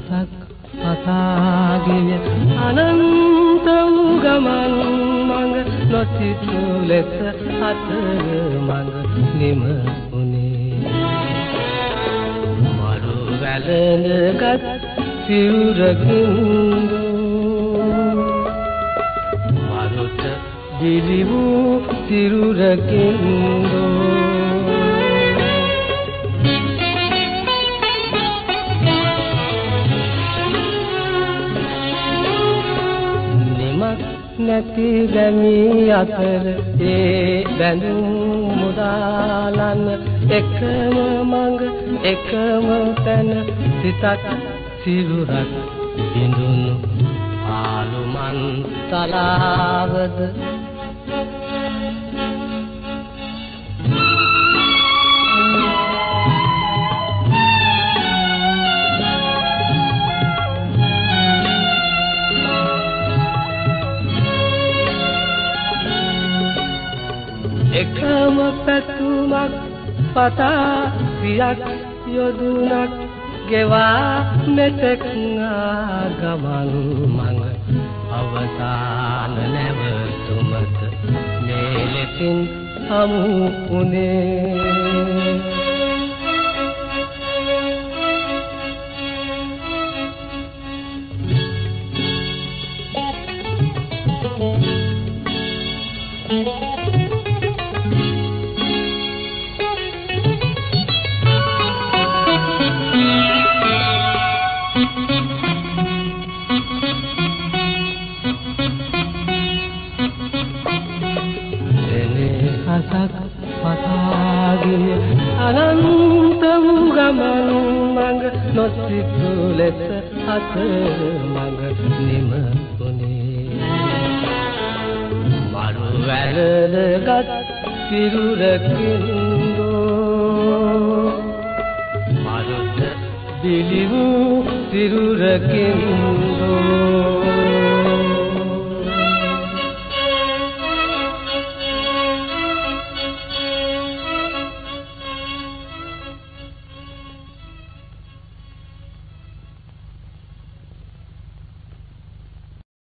දහසක් පතාගෙන අනන්ත වූ ගමන් මඟ නොසිතු ලෙස අතර මඟ නිම වුණේ මරු වැළඳගත් සිවුරකින් මරුට දිලි වූ සිරුරකින් දෝ නැති ගැමි අතර ඒ බැඳුම් මුදාලන්න. එකම මඟ එකම තැන සිතක් සිරුරක් බිඳුණු ආලුමන් තලාවද. එකම පැතුමක් පතා සියක් යොදුනක් ගෙවා මෙතෙක් ගමන් මඟ අවසාන නැවතුමත මේ ලෙසින් හමු උනේ අනන්ත වූ ගමන් මඟ නොසිතු ලෙස අත මඟ නිම උනේ මරු වැළඳගත් සිරුරකින් මරුත දිලි වූ සිරුරකින්